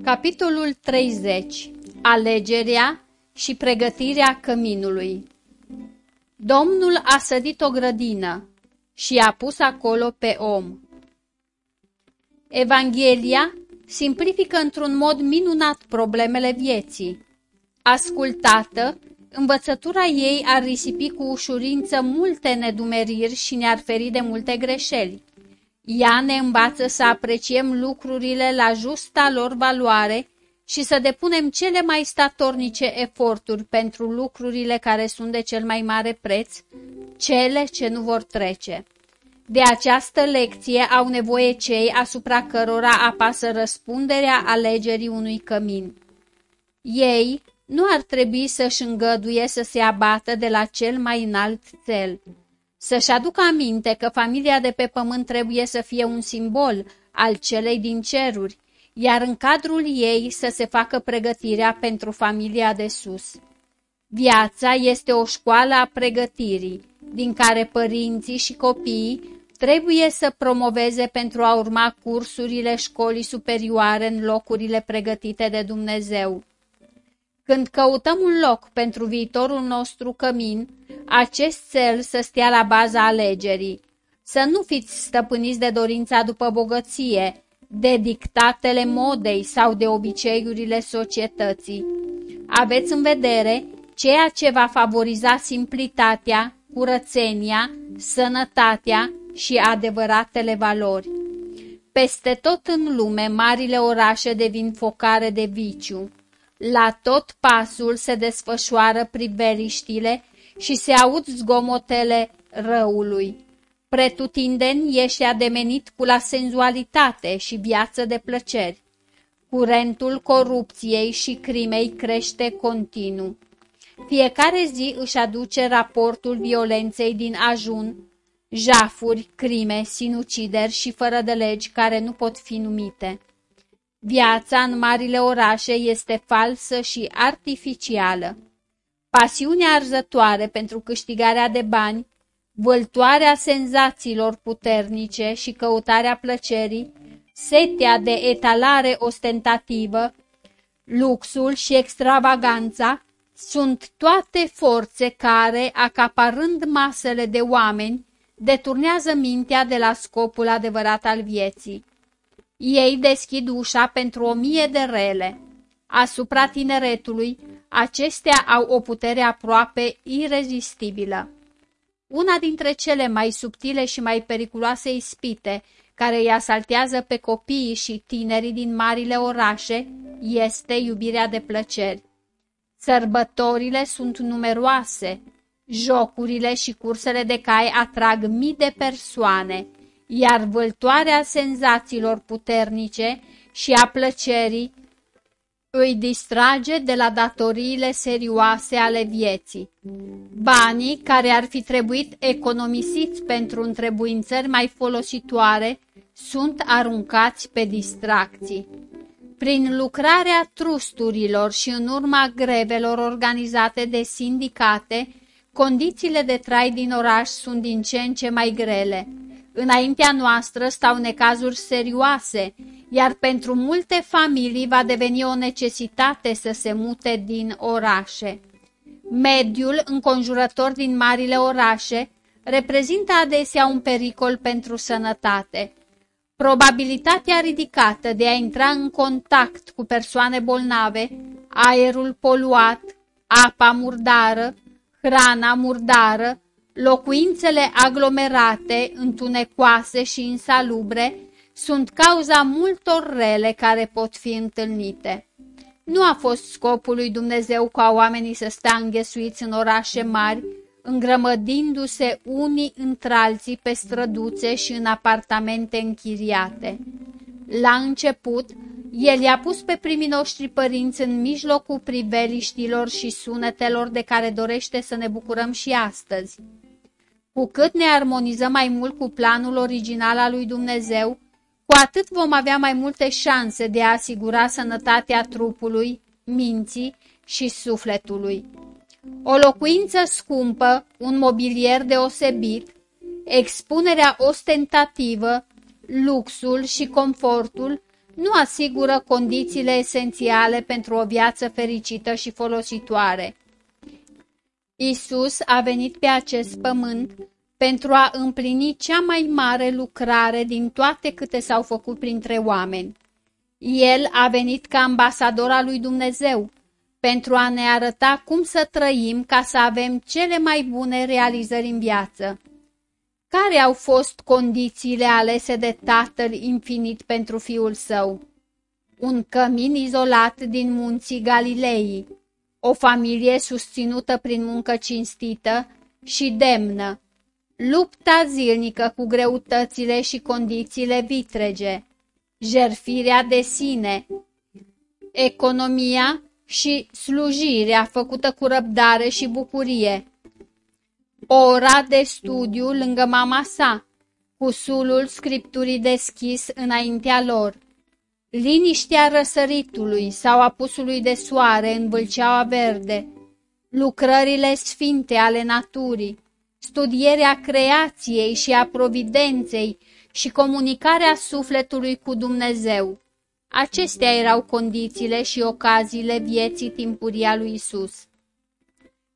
Capitolul 30. Alegerea și pregătirea căminului Domnul a sădit o grădină și a pus acolo pe om. Evanghelia simplifică într-un mod minunat problemele vieții. Ascultată, învățătura ei ar risipi cu ușurință multe nedumeriri și ne-ar feri de multe greșeli. Ea ne învață să apreciem lucrurile la justa lor valoare și să depunem cele mai statornice eforturi pentru lucrurile care sunt de cel mai mare preț, cele ce nu vor trece. De această lecție au nevoie cei asupra cărora apasă răspunderea alegerii unui cămin. Ei nu ar trebui să-și îngăduie să se abată de la cel mai înalt cel, să-și aducă aminte că familia de pe pământ trebuie să fie un simbol al celei din ceruri, iar în cadrul ei să se facă pregătirea pentru familia de sus. Viața este o școală a pregătirii, din care părinții și copiii trebuie să promoveze pentru a urma cursurile școlii superioare în locurile pregătite de Dumnezeu. Când căutăm un loc pentru viitorul nostru cămin, acest cel să stea la baza alegerii. Să nu fiți stăpâniți de dorința după bogăție, de dictatele modei sau de obiceiurile societății. Aveți în vedere ceea ce va favoriza simplitatea, curățenia, sănătatea și adevăratele valori. Peste tot în lume, marile orașe devin focare de viciu. La tot pasul se desfășoară priveliștile și se aud zgomotele răului. Pretutindeni ești ademenit cu la senzualitate și viață de plăceri. Curentul corupției și crimei crește continuu. Fiecare zi își aduce raportul violenței din ajun, jafuri, crime, sinucideri și fără de legi care nu pot fi numite. Viața în marile orașe este falsă și artificială. Pasiunea arzătoare pentru câștigarea de bani, vâltoarea senzațiilor puternice și căutarea plăcerii, setea de etalare ostentativă, luxul și extravaganța sunt toate forțe care, acaparând masele de oameni, deturnează mintea de la scopul adevărat al vieții. Ei deschid ușa pentru o mie de rele. Asupra tineretului, acestea au o putere aproape irezistibilă. Una dintre cele mai subtile și mai periculoase ispite care îi asaltează pe copiii și tinerii din marile orașe este iubirea de plăceri. Sărbătorile sunt numeroase, jocurile și cursele de cai atrag mii de persoane, iar vâltoarea senzațiilor puternice și a plăcerii îi distrage de la datoriile serioase ale vieții. Banii care ar fi trebuit economisiți pentru întrebuințări mai folositoare sunt aruncați pe distracții. Prin lucrarea trusturilor și în urma grevelor organizate de sindicate, condițiile de trai din oraș sunt din ce în ce mai grele. Înaintea noastră stau necazuri serioase, iar pentru multe familii va deveni o necesitate să se mute din orașe. Mediul înconjurător din marile orașe reprezintă adesea un pericol pentru sănătate. Probabilitatea ridicată de a intra în contact cu persoane bolnave, aerul poluat, apa murdară, hrana murdară, locuințele aglomerate, întunecoase și insalubre, sunt cauza multor rele care pot fi întâlnite. Nu a fost scopul lui Dumnezeu ca oamenii să stea înghesuiți în orașe mari, îngrămădindu-se unii între alții pe străduțe și în apartamente închiriate. La început, el i-a pus pe primii noștri părinți în mijlocul priveliștilor și sunetelor de care dorește să ne bucurăm și astăzi. Cu cât ne armonizăm mai mult cu planul original al lui Dumnezeu, cu atât vom avea mai multe șanse de a asigura sănătatea trupului, minții și sufletului. O locuință scumpă, un mobilier deosebit, expunerea ostentativă, luxul și confortul nu asigură condițiile esențiale pentru o viață fericită și folositoare. Isus a venit pe acest pământ pentru a împlini cea mai mare lucrare din toate câte s-au făcut printre oameni. El a venit ca ambasador al lui Dumnezeu, pentru a ne arăta cum să trăim ca să avem cele mai bune realizări în viață. Care au fost condițiile alese de Tatăl Infinit pentru Fiul Său? Un cămin izolat din munții Galilei, o familie susținută prin muncă cinstită și demnă, lupta zilnică cu greutățile și condițiile vitrege, jerfirea de sine, economia și slujirea făcută cu răbdare și bucurie, ora de studiu lângă mama sa, cu sulul scripturii deschis înaintea lor, liniștea răsăritului sau apusului de soare în vâlceaua verde, lucrările sfinte ale naturii, studierea creației și a providenței și comunicarea sufletului cu Dumnezeu. Acestea erau condițiile și ocaziile vieții timpurii a lui Isus.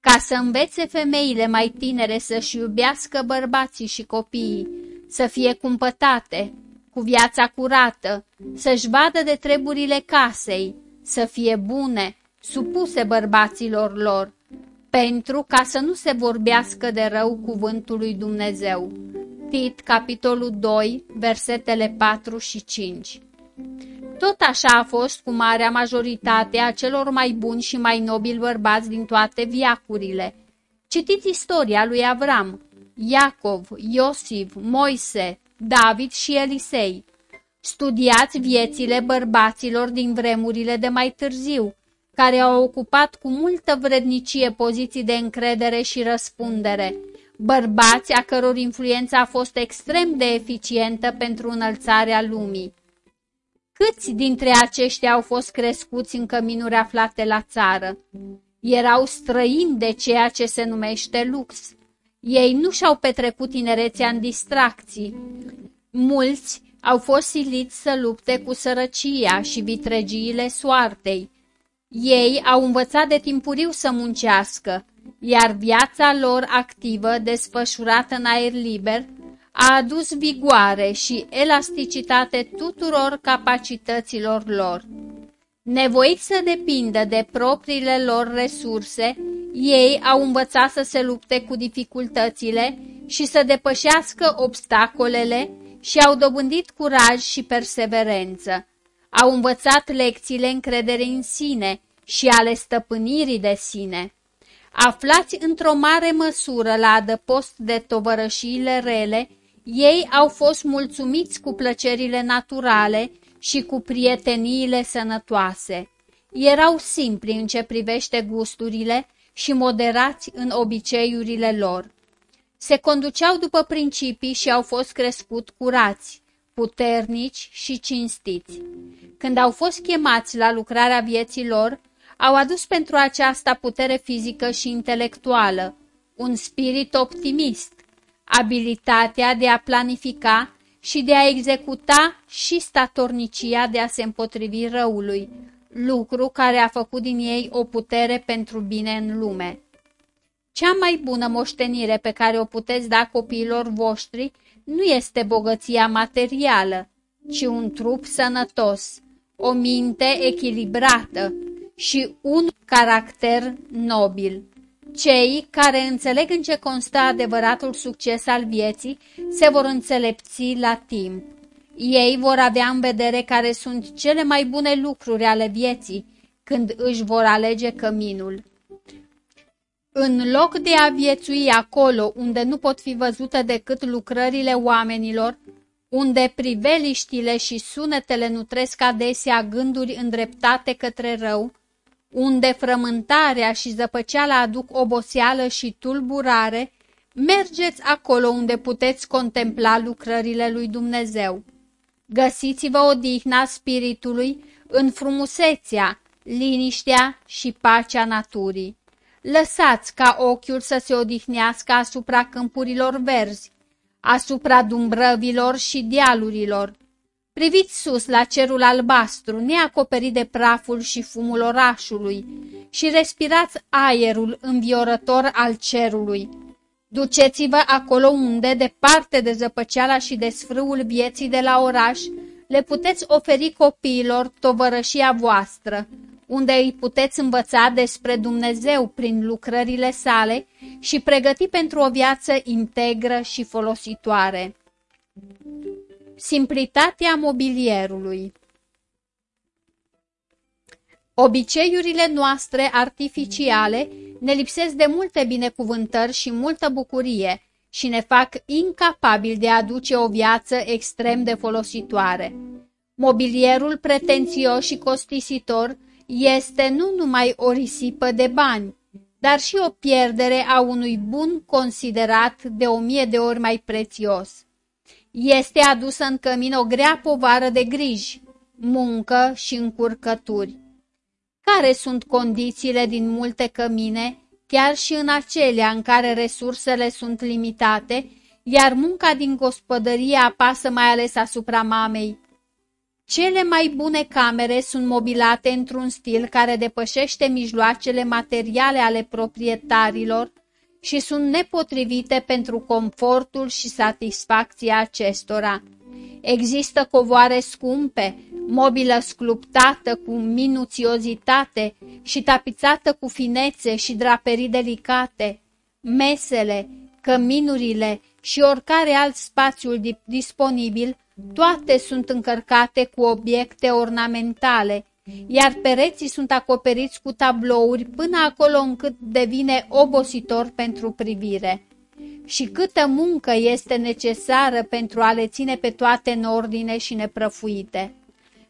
Ca să învețe femeile mai tinere să-și iubească bărbații și copiii, să fie cumpătate, cu viața curată, să-și vadă de treburile casei, să fie bune, supuse bărbaților lor, pentru ca să nu se vorbească de rău cuvântul lui Dumnezeu. Tit, capitolul 2, versetele 4 și 5 Tot așa a fost cu marea majoritate a celor mai buni și mai nobili bărbați din toate viacurile. Citiți istoria lui Avram, Iacov, Iosif, Moise, David și Elisei. Studiați viețile bărbaților din vremurile de mai târziu, care au ocupat cu multă vrednicie poziții de încredere și răspundere, bărbați a căror influență a fost extrem de eficientă pentru înălțarea lumii. Câți dintre aceștia au fost crescuți în căminuri aflate la țară? Erau străini de ceea ce se numește lux. Ei nu și-au petrecut tinerețea în distracții. Mulți au fost siliți să lupte cu sărăcia și vitregiile soartei, ei au învățat de timpuriu să muncească, iar viața lor activă, desfășurată în aer liber, a adus vigoare și elasticitate tuturor capacităților lor. Nevoiți să depindă de propriile lor resurse, ei au învățat să se lupte cu dificultățile și să depășească obstacolele și au dobândit curaj și perseverență. Au învățat lecțiile încrederii în sine și ale stăpânirii de sine. Aflați într-o mare măsură la adăpost de tovărășiile rele, ei au fost mulțumiți cu plăcerile naturale și cu prieteniile sănătoase. Erau simpli în ce privește gusturile și moderați în obiceiurile lor. Se conduceau după principii și au fost crescut curați, puternici și cinstiți. Când au fost chemați la lucrarea vieții lor, au adus pentru aceasta putere fizică și intelectuală, un spirit optimist, abilitatea de a planifica și de a executa și statornicia de a se împotrivi răului, lucru care a făcut din ei o putere pentru bine în lume. Cea mai bună moștenire pe care o puteți da copiilor voștri nu este bogăția materială, ci un trup sănătos, o minte echilibrată și un caracter nobil. Cei care înțeleg în ce constă adevăratul succes al vieții se vor înțelepți la timp. Ei vor avea în vedere care sunt cele mai bune lucruri ale vieții când își vor alege căminul. În loc de a viețui acolo unde nu pot fi văzute decât lucrările oamenilor, unde priveliștile și sunetele nutresc adesea gânduri îndreptate către rău, unde frământarea și zăpăceala aduc oboseală și tulburare, mergeți acolo unde puteți contempla lucrările lui Dumnezeu. Găsiți-vă odihna spiritului în frumusețea, liniștea și pacea naturii. Lăsați ca ochiul să se odihnească asupra câmpurilor verzi, asupra dumbrăvilor și dealurilor. Priviți sus la cerul albastru, neacoperit de praful și fumul orașului, și respirați aerul înviorător al cerului. Duceți-vă acolo unde, departe de zăpăceala și de sfrâul vieții de la oraș, le puteți oferi copiilor tovărășia voastră, unde îi puteți învăța despre Dumnezeu prin lucrările sale și pregăti pentru o viață integră și folositoare. Simplitatea mobilierului Obiceiurile noastre artificiale ne lipsesc de multe binecuvântări și multă bucurie și ne fac incapabili de a aduce o viață extrem de folositoare. Mobilierul pretențios și costisitor este nu numai o risipă de bani, dar și o pierdere a unui bun considerat de o mie de ori mai prețios. Este adusă în cămin o grea povară de griji, muncă și încurcături. Care sunt condițiile din multe cămine, chiar și în acelea în care resursele sunt limitate, iar munca din gospodărie apasă mai ales asupra mamei? Cele mai bune camere sunt mobilate într-un stil care depășește mijloacele materiale ale proprietarilor și sunt nepotrivite pentru confortul și satisfacția acestora. Există covoare scumpe, mobilă sculptată cu minuțiozitate și tapițată cu finețe și draperii delicate, mesele, căminurile și oricare alt spațiu disponibil, toate sunt încărcate cu obiecte ornamentale, iar pereții sunt acoperiți cu tablouri până acolo încât devine obositor pentru privire. Și câtă muncă este necesară pentru a le ține pe toate în ordine și neprăfuite.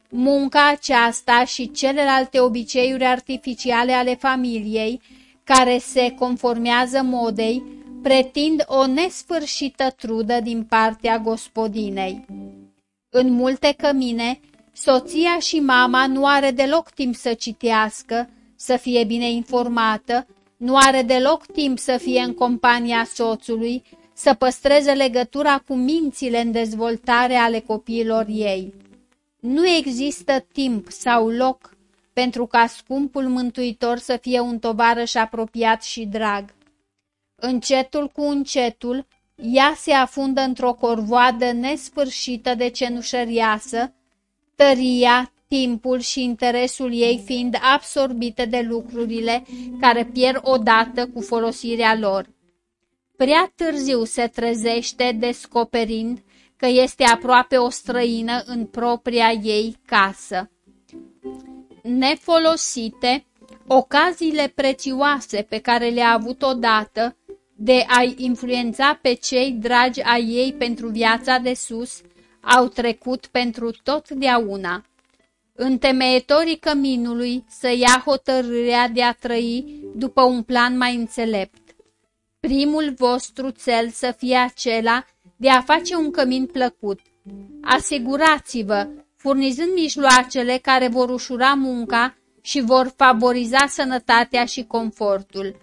Munca aceasta și celelalte obiceiuri artificiale ale familiei, care se conformează modei, pretind o nesfârșită trudă din partea gospodinei. În multe cămine, soția și mama nu are deloc timp să citească, să fie bine informată, nu are deloc timp să fie în compania soțului, să păstreze legătura cu mințile în dezvoltare ale copiilor ei. Nu există timp sau loc pentru ca scumpul mântuitor să fie un tovarăș apropiat și drag. Încetul cu încetul, ea se afundă într-o corvoadă nesfârșită de cenușăriasă, tăria, timpul și interesul ei fiind absorbite de lucrurile care pierd odată cu folosirea lor. Prea târziu se trezește descoperind că este aproape o străină în propria ei casă. Nefolosite, ocaziile prețioase pe care le-a avut odată de a-i influența pe cei dragi a ei pentru viața de sus, au trecut pentru totdeauna. Întemeietorii căminului să ia hotărârea de a trăi după un plan mai înțelept. Primul vostru cel să fie acela de a face un cămin plăcut. Asigurați-vă, furnizând mijloacele care vor ușura munca și vor favoriza sănătatea și confortul.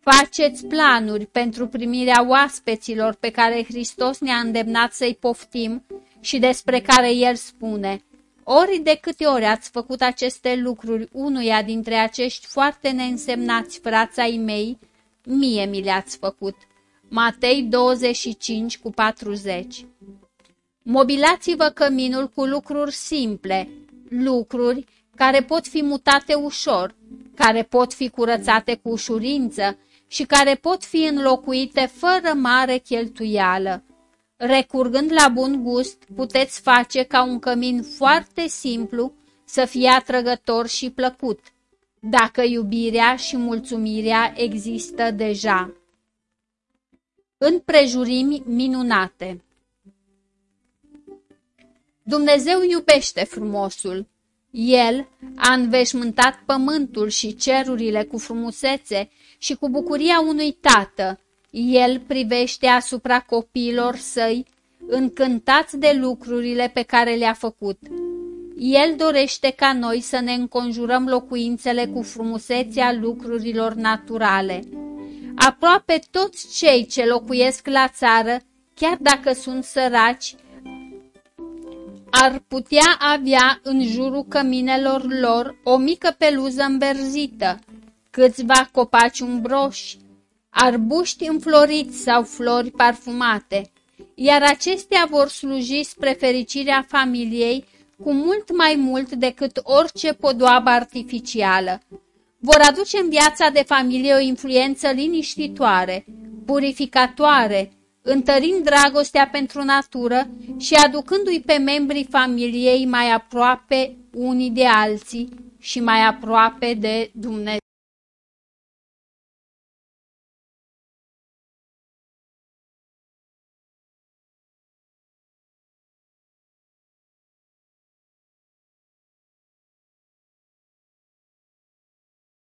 Faceți planuri pentru primirea oaspeților pe care Hristos ne-a îndemnat să-i poftim și despre care El spune, ori de câte ori ați făcut aceste lucruri unuia dintre acești foarte neînsemnați frați ai mei, mie mi le-ați făcut. Matei 25 cu 40 Mobilați-vă căminul cu lucruri simple, lucruri care pot fi mutate ușor, care pot fi curățate cu ușurință și care pot fi înlocuite fără mare cheltuială. Recurgând la bun gust, puteți face ca un cămin foarte simplu să fie atrăgător și plăcut, dacă iubirea și mulțumirea există deja. În prejurimi minunate Dumnezeu iubește frumosul. El a înveșmântat pământul și cerurile cu frumusețe și cu bucuria unui tată. El privește asupra copiilor săi, încântați de lucrurile pe care le-a făcut. El dorește ca noi să ne înconjurăm locuințele cu frumusețea lucrurilor naturale. Aproape toți cei ce locuiesc la țară, chiar dacă sunt săraci, ar putea avea în jurul căminelor lor o mică peluză înverzită, câțiva copaci umbroși, arbuști înfloriți sau flori parfumate, iar acestea vor sluji spre fericirea familiei cu mult mai mult decât orice podoabă artificială. Vor aduce în viața de familie o influență liniștitoare, purificatoare, întărind dragostea pentru natură și aducându-i pe membrii familiei mai aproape unii de alții și mai aproape de Dumnezeu.